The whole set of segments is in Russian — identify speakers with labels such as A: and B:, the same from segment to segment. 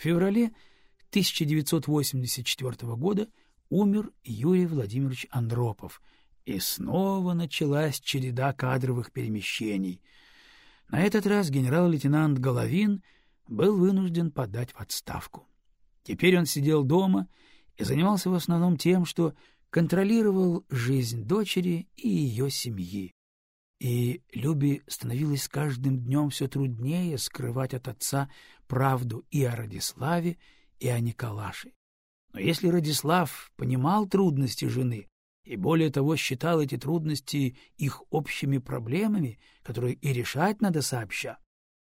A: В феврале 1984 года умер Юрий Владимирович Андропов, и снова началась череда кадровых перемещений. На этот раз генерал-лейтенант Головин был вынужден подать в отставку. Теперь он сидел дома и занимался в основном тем, что контролировал жизнь дочери и ее семьи. И Любе становилось с каждым днем все труднее скрывать от отца правду и о Радиславе, и о Николаше. Но если Радислав понимал трудности жены и, более того, считал эти трудности их общими проблемами, которые и решать надо сообща,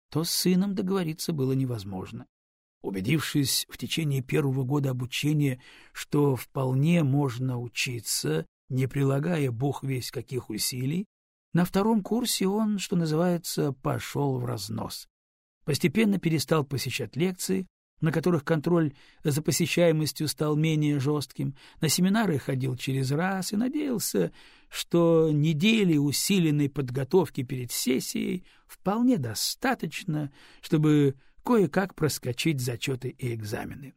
A: то с сыном договориться было невозможно. Убедившись в течение первого года обучения, что вполне можно учиться, не прилагая бог весь каких усилий, на втором курсе он, что называется, пошел в разнос. Постепенно перестал посещать лекции, на которых контроль за посещаемостью стал менее жестким, на семинары ходил через раз и надеялся, что недели усиленной подготовки перед сессией вполне достаточно, чтобы кое-как проскочить зачеты и экзамены.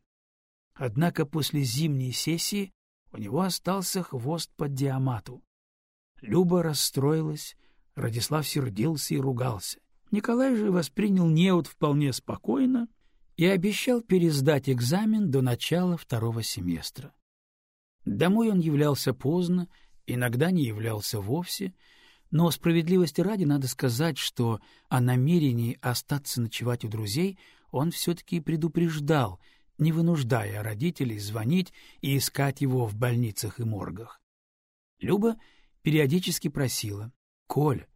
A: Однако после зимней сессии у него остался хвост под диамату. Люба расстроилась, Радислав сердился и ругался. Николай же воспринял неуд вполне спокойно и обещал пересдать экзамен до начала второго семестра. Домой он являлся поздно, иногда не являлся вовсе, но справедливости ради надо сказать, что о намерении остаться ночевать у друзей он все-таки предупреждал, не вынуждая родителей звонить и искать его в больницах и моргах. Люба периодически просила, — Коль,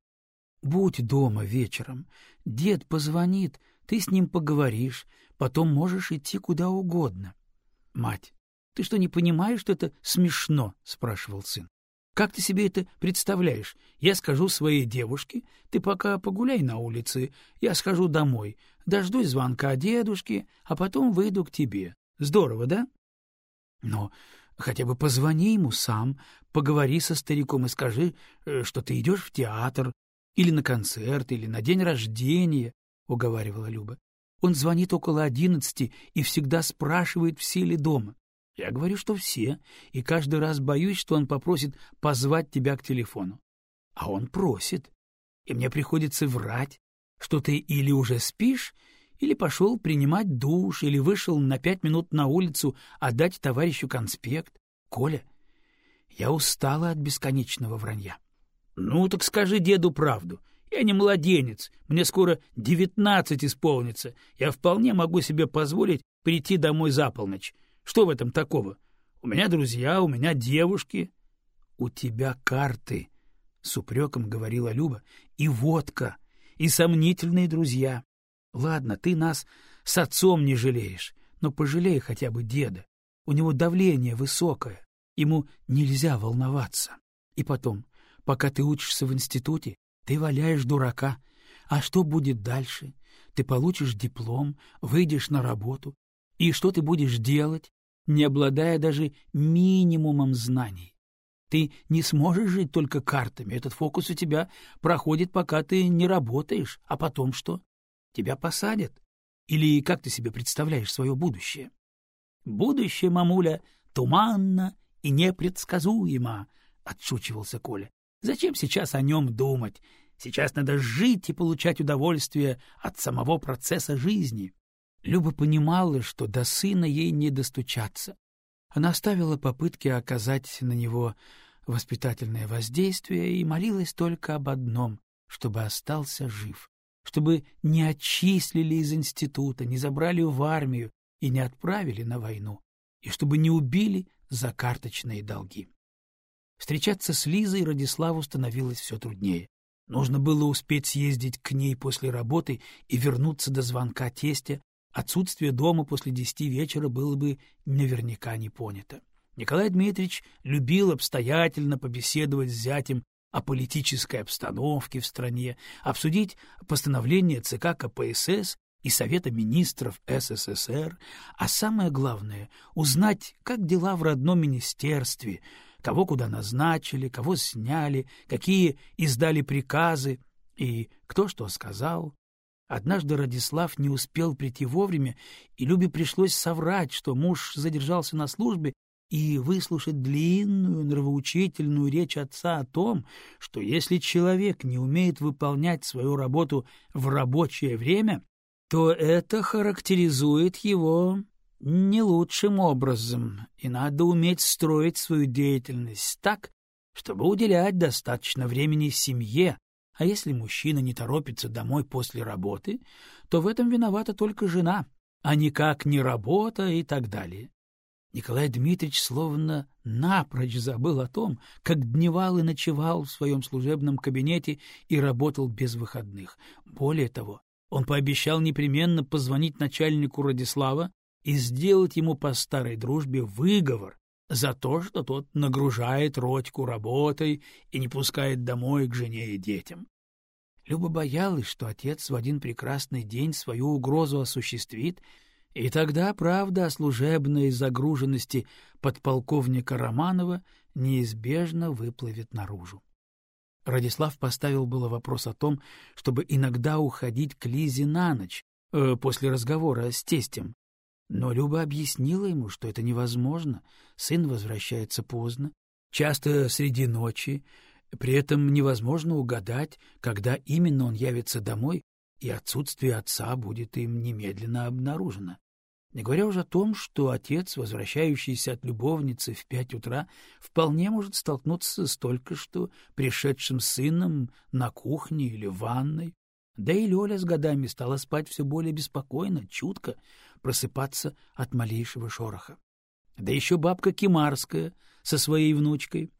A: будь дома вечером, дед позвонит, ты с ним поговоришь, потом можешь идти куда угодно. — Мать, ты что, не понимаешь, что это смешно? — спрашивал сын. — Как ты себе это представляешь? Я скажу своей девушке, ты пока погуляй на улице, я схожу домой, дождусь звонка дедушки, а потом выйду к тебе. Здорово, да? — Но хотя бы позвони ему сам, поговори со стариком и скажи, э, что ты идешь в театр, или на концерт, или на день рождения, — уговаривала Люба. Он звонит около одиннадцати и всегда спрашивает, все ли дома. Я говорю, что все, и каждый раз боюсь, что он попросит позвать тебя к телефону. А он просит, и мне приходится врать, что ты или уже спишь, или пошел принимать душ, или вышел на пять минут на улицу отдать товарищу конспект. Коля, я устала от бесконечного вранья. Ну, так скажи деду правду. Я не младенец, мне скоро девятнадцать исполнится. Я вполне могу себе позволить прийти домой за полночь. Что в этом такого? У меня друзья, у меня девушки. — У тебя карты, — с упреком говорила Люба, — и водка, и сомнительные друзья. Ладно, ты нас с отцом не жалеешь, но пожалей хотя бы деда. У него давление высокое, ему нельзя волноваться. И потом, пока ты учишься в институте, ты валяешь дурака. А что будет дальше? Ты получишь диплом, выйдешь на работу. И что ты будешь делать, не обладая даже минимумом знаний? Ты не сможешь жить только картами. Этот фокус у тебя проходит, пока ты не работаешь. А потом что? Тебя посадят? Или как ты себе представляешь свое будущее? Будущее, мамуля, туманно и непредсказуемо, — отшучивался Коля. Зачем сейчас о нем думать? Сейчас надо жить и получать удовольствие от самого процесса жизни. Люба понимала, что до сына ей не достучаться. Она оставила попытки оказать на него воспитательное воздействие и молилась только об одном — чтобы остался жив, чтобы не отчислили из института, не забрали в армию и не отправили на войну, и чтобы не убили за карточные долги. Встречаться с Лизой Радиславу становилось все труднее. Нужно было успеть съездить к ней после работы и вернуться до звонка тестя. Отсутствие дома после десяти вечера было бы наверняка не понято. Николай Дмитриевич любил обстоятельно побеседовать с зятем о политической обстановке в стране, обсудить постановление ЦК КПСС и Совета министров СССР, а самое главное — узнать, как дела в родном министерстве — кого куда назначили, кого сняли, какие издали приказы и кто что сказал. Однажды Радислав не успел прийти вовремя, и Любе пришлось соврать, что муж задержался на службе, и выслушать длинную нравоучительную речь отца о том, что если человек не умеет выполнять свою работу в рабочее время, то это характеризует его не лучшим образом, и надо уметь строить свою деятельность так, чтобы уделять достаточно времени семье, а если мужчина не торопится домой после работы, то в этом виновата только жена, а никак не работа и так далее. Николай Дмитриевич словно напрочь забыл о том, как дневал и ночевал в своем служебном кабинете и работал без выходных. Более того, он пообещал непременно позвонить начальнику Радислава и сделать ему по старой дружбе выговор за то, что тот нагружает Родьку работой и не пускает домой к жене и детям. Люба боялась, что отец в один прекрасный день свою угрозу осуществит, и тогда правда о служебной загруженности подполковника Романова неизбежно выплывет наружу. Радислав поставил было вопрос о том, чтобы иногда уходить к Лизе на ночь э, после разговора с тестем, но Люба объяснила ему, что это невозможно, сын возвращается поздно, часто среди ночи, при этом невозможно угадать, когда именно он явится домой, и отсутствие отца будет им немедленно обнаружено. Не говоря уже о том, что отец, возвращающийся от любовницы в пять утра, вполне может столкнуться с только что пришедшим сыном на кухне или в ванной. Да и Лёля с годами стала спать все более беспокойно, чутко, просыпаться от малейшего шороха. Да еще бабка Кимарская со своей внучкой.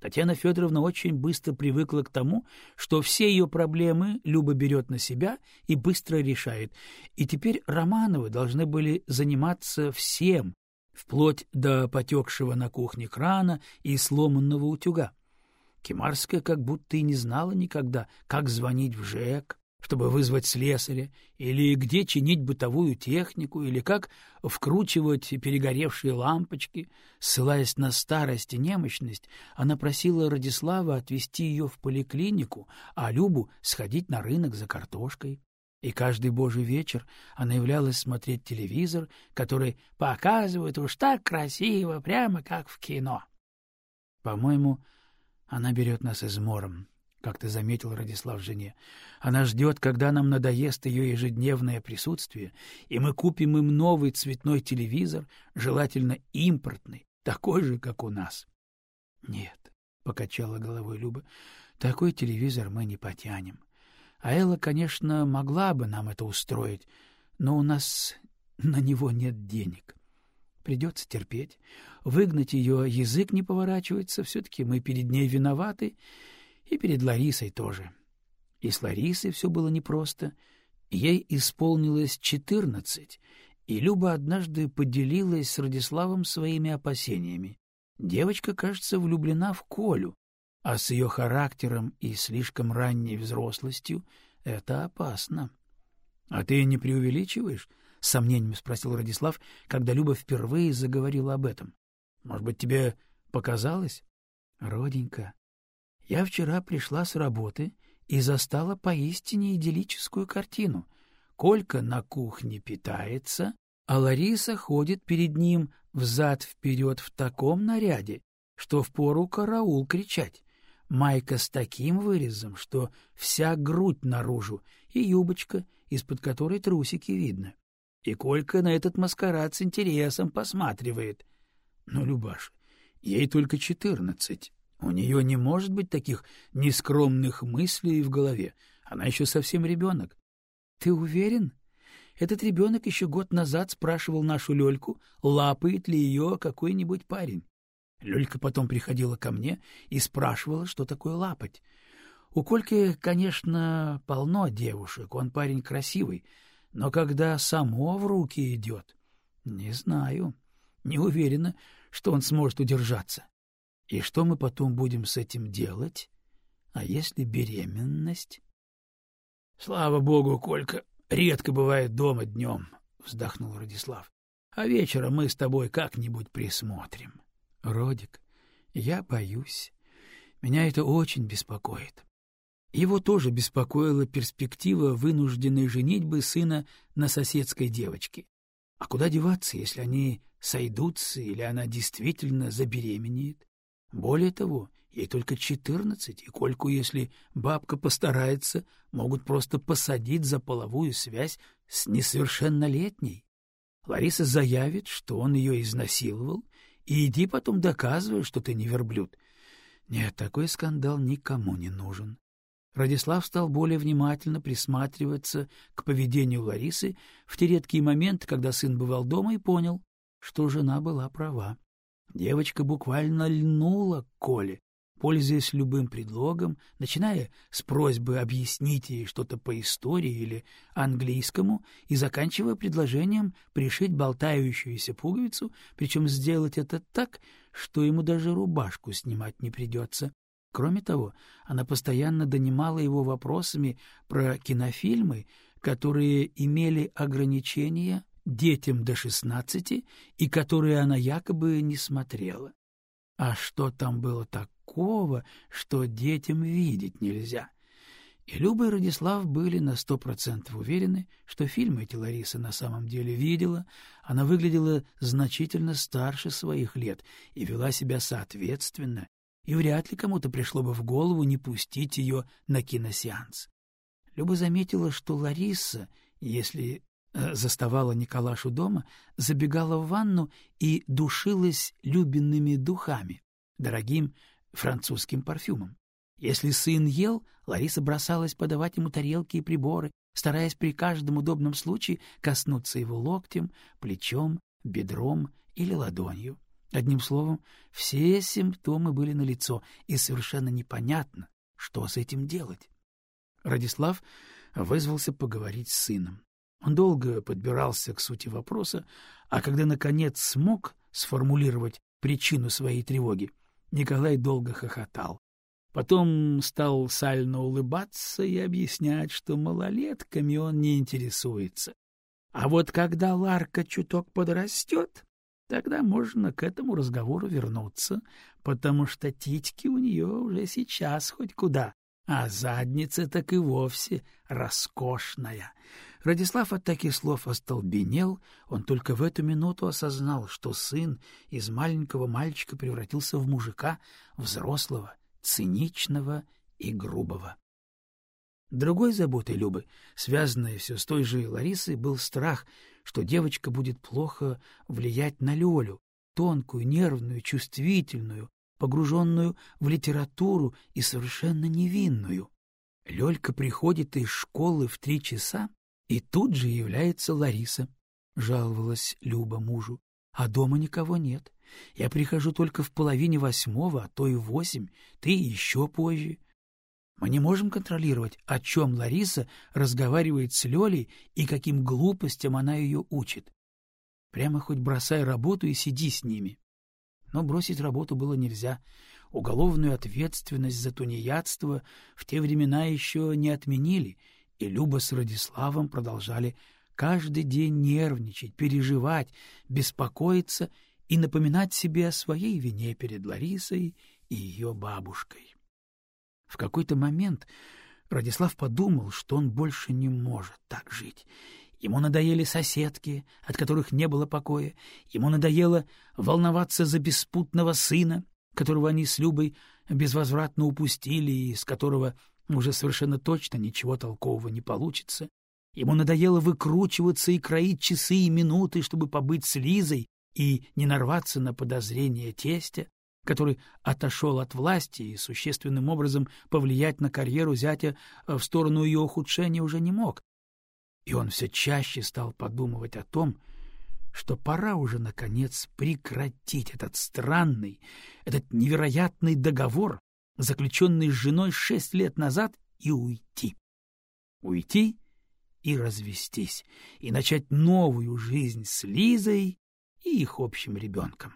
A: Татьяна Федоровна очень быстро привыкла к тому, что все ее проблемы Люба берет на себя и быстро решает, и теперь Романовы должны были заниматься всем, вплоть до потекшего на кухне крана и сломанного утюга. Кимарская как будто и не знала никогда, как звонить в ЖЭК, чтобы вызвать слесаря, или где чинить бытовую технику, или как вкручивать перегоревшие лампочки. Ссылаясь на старость и немощность, она просила Радислава отвезти ее в поликлинику, а Любу сходить на рынок за картошкой. И каждый божий вечер она являлась смотреть телевизор, который показывает уж так красиво, прямо как в кино. По-моему, она берет нас измором, как ты заметил, Радислав, жене. Она ждет, когда нам надоест ее ежедневное присутствие, и мы купим им новый цветной телевизор, желательно импортный, такой же, как у нас. — Нет, — покачала головой Люба, — такой телевизор мы не потянем. А Элла, конечно, могла бы нам это устроить, но у нас на него нет денег. Придется терпеть. Выгнать ее язык не поворачивается, все-таки мы перед ней виноваты, и перед Ларисой тоже. И с Ларисой все было непросто. Ей исполнилось четырнадцать, и Люба однажды поделилась с Радиславом своими опасениями. Девочка, кажется, влюблена в Колю, а с ее характером и слишком ранней взрослостью это опасно. — А ты не преувеличиваешь? — с сомнением спросил Радислав, когда Люба впервые заговорила об этом. — Может быть, тебе показалось? — Роденька, я вчера пришла с работы и застала поистине идиллическую картину. Колька на кухне питается, а Лариса ходит перед ним взад-вперед в таком наряде, что впору караул кричать. Майка с таким вырезом, что вся грудь наружу, и юбочка, из-под которой трусики видно. И Колька на этот маскарад с интересом посматривает. Ну, Любаш, ей только четырнадцать, у нее не может быть таких нескромных мыслей в голове. Она еще совсем ребенок. — Ты уверен? Этот ребенок еще год назад спрашивал нашу Лельку, лапает ли ее какой-нибудь парень. Лелька потом приходила ко мне и спрашивала, что такое лапать. У Кольки, конечно, полно девушек, он парень красивый, но когда само в руки идет, не знаю, не уверена, что он сможет удержаться. И что мы потом будем с этим делать? А если беременность? — Слава богу, Колька редко бывает дома днем, — вздохнул Радислав. — А вечером мы с тобой как-нибудь присмотрим. — Родик, я боюсь. Меня это очень беспокоит. Его тоже беспокоила перспектива вынужденной женитьбы сына на соседской девочке. А куда деваться, если они сойдутся или она действительно забеременеет? Более того, ей только четырнадцать, и Кольку, если бабка постарается, могут просто посадить за половую связь с несовершеннолетней. Лариса заявит, что он ее изнасиловал, и иди потом доказывай, что ты не верблюд. Нет, такой скандал никому не нужен. Радислав стал более внимательно присматриваться к поведению Ларисы в те редкие моменты, когда сын бывал дома, и понял, что жена была права. Девочка буквально льнула к Коле, пользуясь любым предлогом, начиная с просьбы объяснить ей что-то по истории или английскому и заканчивая предложением пришить болтающуюся пуговицу, причем сделать это так, что ему даже рубашку снимать не придется. Кроме того, она постоянно донимала его вопросами про кинофильмы, которые имели ограничения детям до шестнадцати и которые она якобы не смотрела. А что там было такого, что детям видеть нельзя? И Люба и Радислав были на сто процентов уверены, что фильмы эти Лариса на самом деле видела, она выглядела значительно старше своих лет и вела себя соответственно, и вряд ли кому-то пришло бы в голову не пустить ее на киносеанс. Люба заметила, что Лариса, если заставала Николашу дома, забегала в ванну и душилась любимыми духами, дорогим французским парфюмом. Если сын ел, Лариса бросалась подавать ему тарелки и приборы, стараясь при каждом удобном случае коснуться его локтем, плечом, бедром или ладонью. Одним словом, все симптомы были налицо, и совершенно непонятно, что с этим делать. Радислав вызвался поговорить с сыном. Он долго подбирался к сути вопроса, а когда, наконец, смог сформулировать причину своей тревоги, Николай долго хохотал. Потом стал сально улыбаться и объяснять, что малолетками он не интересуется. А вот когда Ларка чуток подрастет, тогда можно к этому разговору вернуться, потому что титьки у нее уже сейчас хоть куда, а задница так и вовсе роскошная. Радислав от таких слов остолбенел, он только в эту минуту осознал, что сын из маленького мальчика превратился в мужика, взрослого, циничного и грубого. Другой заботой Любы, связанной все с той же Ларисой, был страх, что девочка будет плохо влиять на Лёлю, тонкую, нервную, чувствительную, погруженную в литературу и совершенно невинную. Лёлька приходит из школы в три часа, и тут же является Лариса, — жаловалась Люба мужу. А дома никого нет. Я прихожу только в половине восьмого, а то и восемь, ты еще позже. Мы не можем контролировать, о чем Лариса разговаривает с Лёлей и каким глупостям она ее учит. Прямо хоть бросай работу и сиди с ними. Но бросить работу было нельзя. Уголовную ответственность за тунеядство в те времена еще не отменили — и Люба с Радиславом продолжали каждый день нервничать, переживать, беспокоиться и напоминать себе о своей вине перед Ларисой и ее бабушкой. В какой-то момент Радислав подумал, что он больше не может так жить. Ему надоели соседки, от которых не было покоя, ему надоело волноваться за беспутного сына, которого они с Любой безвозвратно упустили и с которого уже совершенно точно ничего толкового не получится. Ему надоело выкручиваться и кроить часы и минуты, чтобы побыть с Лизой и не нарваться на подозрения тестя, который отошел от власти и существенным образом повлиять на карьеру зятя в сторону ее ухудшения уже не мог. И он все чаще стал подумывать о том, что пора уже, наконец, прекратить этот странный, этот невероятный договор, заключенный с женой шесть лет назад, и уйти. Уйти и развестись, и начать новую жизнь с Лизой и их общим ребенком.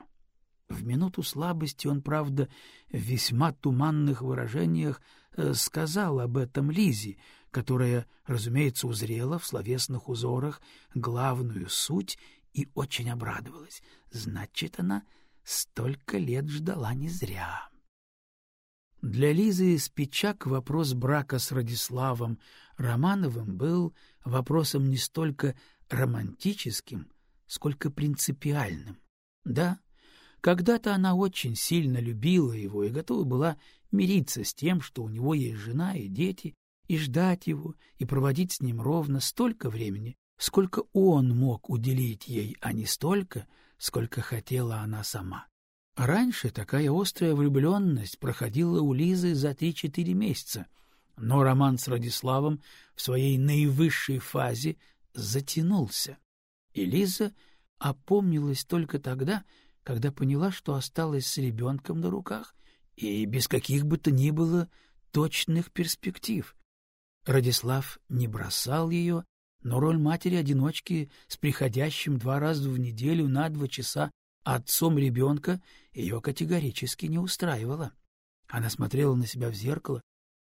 A: В минуту слабости он, правда, в весьма туманных выражениях э, сказал об этом Лизе, которая, разумеется, узрела в словесных узорах главную суть и очень обрадовалась. Значит, она столько лет ждала не зря. Для Лизы Спичак вопрос брака с Радиславом Романовым был вопросом не столько романтическим, сколько принципиальным. Да, когда-то она очень сильно любила его и готова была мириться с тем, что у него есть жена и дети, и ждать его, и проводить с ним ровно столько времени, сколько он мог уделить ей, а не столько, сколько хотела она сама. Раньше такая острая влюбленность проходила у Лизы за три-четыре месяца, но роман с Радиславом в своей наивысшей фазе затянулся, и Лиза опомнилась только тогда, когда поняла, что осталась с ребенком на руках и без каких бы то ни было точных перспектив. Радислав не бросал ее, но роль матери-одиночки с приходящим два раза в неделю на два часа отцом ребенка ее категорически не устраивала. Она смотрела на себя в зеркало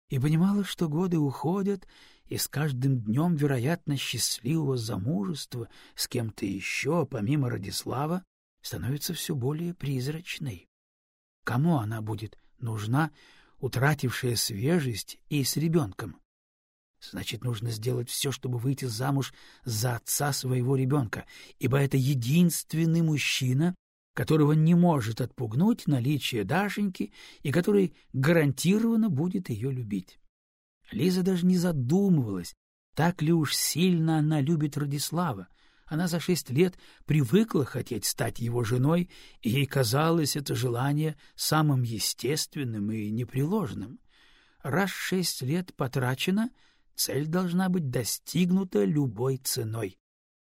A: и понимала, что годы уходят, и с каждым днем, вероятно, счастливого замужества с кем-то еще, помимо Радислава, становится все более призрачной. Кому она будет нужна, утратившая свежесть и с ребенком? Значит, нужно сделать все, чтобы выйти замуж за отца своего ребенка, ибо это единственный мужчина, которого не может отпугнуть наличие Дашеньки и который гарантированно будет ее любить. Лиза даже не задумывалась, так ли уж сильно она любит Радислава. Она за шесть лет привыкла хотеть стать его женой, и ей казалось это желание самым естественным и непреложным. Раз шесть лет потрачено, цель должна быть достигнута любой ценой.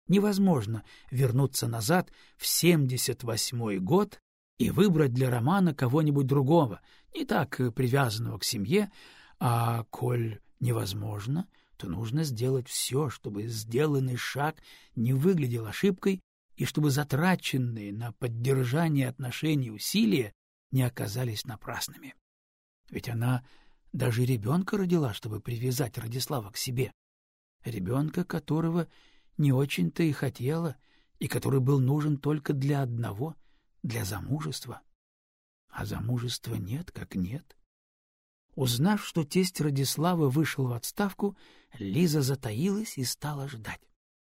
A: Невозможно вернуться назад в семьдесят восьмой год и выбрать для романа кого-нибудь другого, не так привязанного к семье, а коль невозможно, то нужно сделать все, чтобы сделанный шаг не выглядел ошибкой и чтобы затраченные на поддержание отношений усилия не оказались напрасными. Ведь она даже ребенка родила, чтобы привязать Радислава к себе. Ребенка, которого не очень-то и хотела, и который был нужен только для одного — для замужества. А замужества нет, как нет. Узнав, что тесть Радислава вышел в отставку, Лиза затаилась и стала ждать.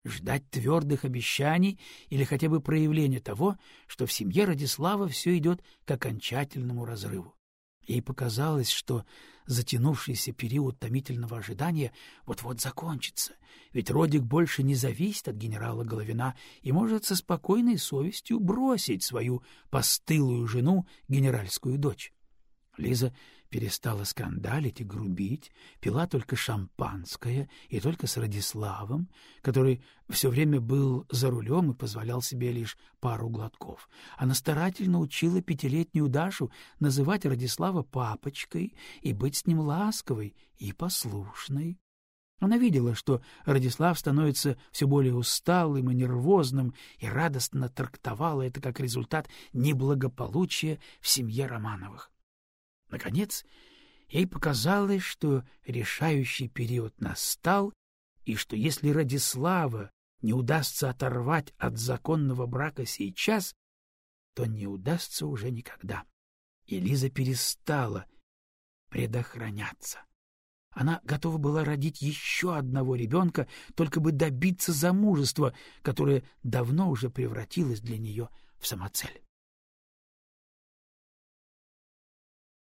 A: Ждать твердых обещаний или хотя бы проявления того, что в семье Радислава все идет к окончательному разрыву. Ей показалось, что затянувшийся период томительного ожидания вот-вот закончится, ведь Родик больше не зависит от генерала Головина и может со спокойной совестью бросить свою постылую жену, генеральскую дочь. Лиза перестала скандалить и грубить, пила только шампанское и только с Радиславом, который все время был за рулем и позволял себе лишь пару глотков. Она старательно учила пятилетнюю Дашу называть Радислава папочкой и быть с ним ласковой и послушной. Она видела, что Радислав становится все более усталым и нервозным, и радостно трактовала это как результат неблагополучия в семье Романовых. Наконец, ей показалось, что решающий период настал, и что если Радислава не удастся оторвать от законного брака сейчас, то не удастся уже никогда. И Лиза перестала предохраняться. Она готова была родить еще одного ребенка, только бы добиться замужества, которое давно уже превратилось для нее в самоцель.